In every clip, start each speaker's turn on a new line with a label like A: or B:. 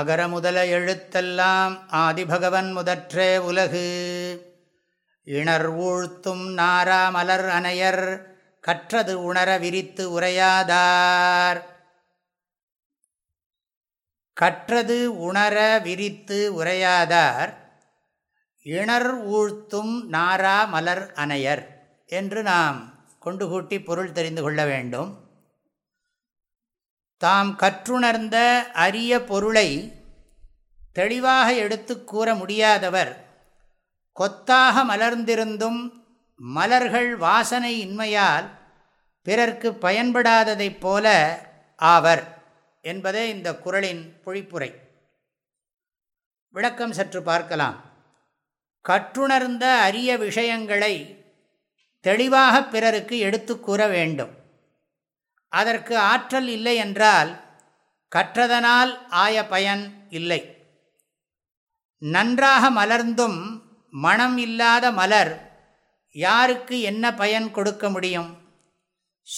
A: அகர முதல எழுத்தெல்லாம் ஆதிபகவன் முதற்றே உலகு இணர் ஊழ்த்தும் நாராமலர் அனையர் கற்றது உணர விரித்து உரையாதார் கற்றது உணர விரித்து உரையாதார் இணர் ஊழ்த்தும் நாரா மலர் அனையர் என்று நாம் கொண்டு கூட்டி பொருள் தெரிந்து கொள்ள வேண்டும் தாம் கற்றுணர்ந்த அரிய பொருளை தெளிவாக எடுத்து கூற முடியாதவர் கொத்தாக மலர்ந்திருந்தும் மலர்கள் வாசனை இன்மையால் பிறர்க்கு பயன்படாததைப் போல ஆவர் என்பதே இந்த குரலின் பொழிப்புரை விளக்கம் சற்று பார்க்கலாம் கற்றுணர்ந்த அரிய விஷயங்களை தெளிவாக பிறருக்கு எடுத்து கூற வேண்டும் அதற்கு ஆற்றல் இல்லை என்றால் கற்றதனால் ஆய பயன் இல்லை நன்றாக மலர்ந்தும் மனம் இல்லாத மலர் யாருக்கு என்ன பயன் கொடுக்க முடியும்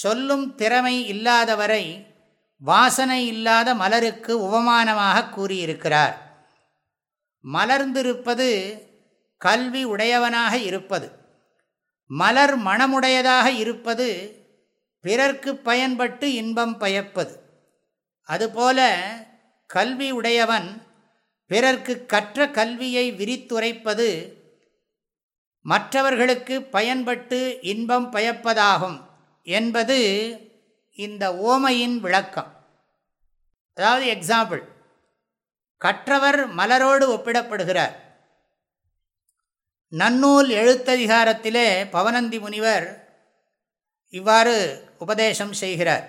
A: சொல்லும் திறமை இல்லாதவரை வாசனை இல்லாத மலருக்கு உபமானமாக கூறியிருக்கிறார் மலர்ந்திருப்பது கல்வி உடையவனாக இருப்பது மலர் மனமுடையதாக இருப்பது பிறர்க்கு பயன்பட்டு இன்பம் பயப்பது அதுபோல கல்வி உடையவன் பிறர்க்கு கற்ற கல்வியை விரித்துரைப்பது மற்றவர்களுக்கு பயன்பட்டு இன்பம் பயப்பதாகும் என்பது இந்த ஓமையின் விளக்கம் அதாவது எக்ஸாம்பிள் கற்றவர் மலரோடு ஒப்பிடப்படுகிறார் நன்னூல் எழுத்ததிகாரத்திலே பவனந்தி முனிவர் இவ்வாறு உபதேசம் செய்கிறார்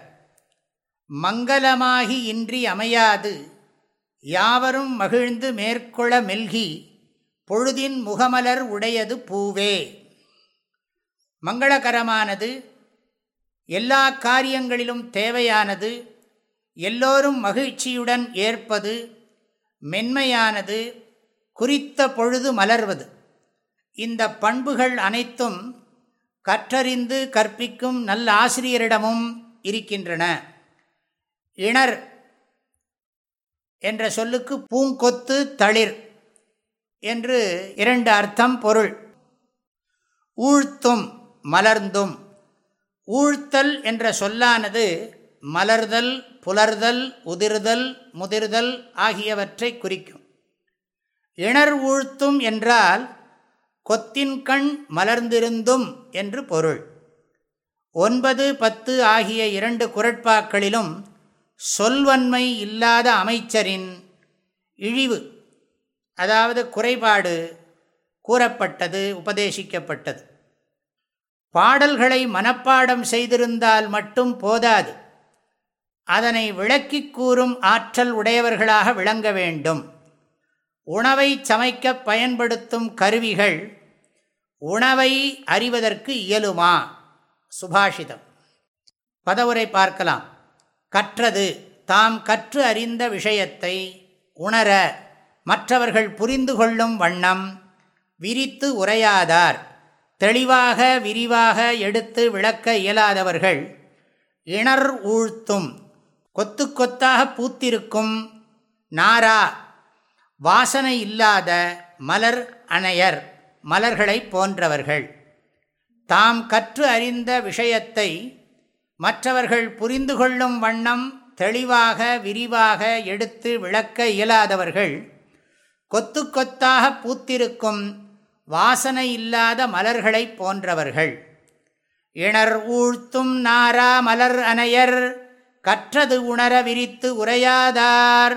A: மங்களமாகி இன்றி அமையாது யாவரும் மகிழ்ந்து மேற்கொள்ள மெல்கி பொழுதின் முகமலர் உடையது பூவே மங்களகரமானது எல்லா காரியங்களிலும் தேவையானது எல்லோரும் மகிழ்ச்சியுடன் ஏற்பது மென்மையானது குறித்த பொழுது மலர்வது இந்த பண்புகள் அனைத்தும் கற்றறிந்து கற்பிக்கும் நல்ல ஆசிரியரிடமும் இருக்கின்றன இணர் என்ற சொல்லுக்கு பூங்கொத்து தளிர் என்று இரண்டு அர்த்தம் பொருள் ஊழ்த்தும் மலர்ந்தும் ஊழ்த்தல் என்ற சொல்லானது மலர்தல் புலர்தல் உதிர்தல் முதிர்தல் ஆகியவற்றை குறிக்கும் இணர் ஊழ்த்தும் என்றால் கொத்தின்கண் மலர்ந்திருந்தும் என்று பொருள் ஒன்பது பத்து ஆகிய இரண்டு குரட்பாக்களிலும் சொல்வன்மை இல்லாத அமைச்சரின் இழிவு அதாவது குறைபாடு கூறப்பட்டது உபதேசிக்கப்பட்டது பாடல்களை மனப்பாடம் செய்திருந்தால் மட்டும் போதாது அதனை விளக்கிக் கூறும் ஆற்றல் உடையவர்களாக விளங்க வேண்டும் உணவை சமைக்க பயன்படுத்தும் கருவிகள் உணவை அறிவதற்கு இயலுமா சுபாஷிதம் பதவுரை பார்க்கலாம் கற்றது தாம் கற்று அறிந்த விஷயத்தை உணர மற்றவர்கள் புரிந்து கொள்ளும் வண்ணம் விரித்து உரையாதார் தெளிவாக விரிவாக எடுத்து விளக்க இயலாதவர்கள் இணர் ஊழ்த்தும் கொத்து கொத்தாக பூத்திருக்கும் நாரா வாசனை இல்லாத மலர் அணையர் மலர்களை போன்றவர்கள் தாம் கற்று அறிந்த விஷயத்தை மற்றவர்கள் புரிந்து கொள்ளும் வண்ணம் தெளிவாக விரிவாக எடுத்து விளக்க இயலாதவர்கள் கொத்து கொத்தாக பூத்திருக்கும் வாசனை இல்லாத மலர்களை போன்றவர்கள் இணர் ஊழ்த்தும் நாரா மலர் அணையர் கற்றது உணர விரித்து உரையாதார்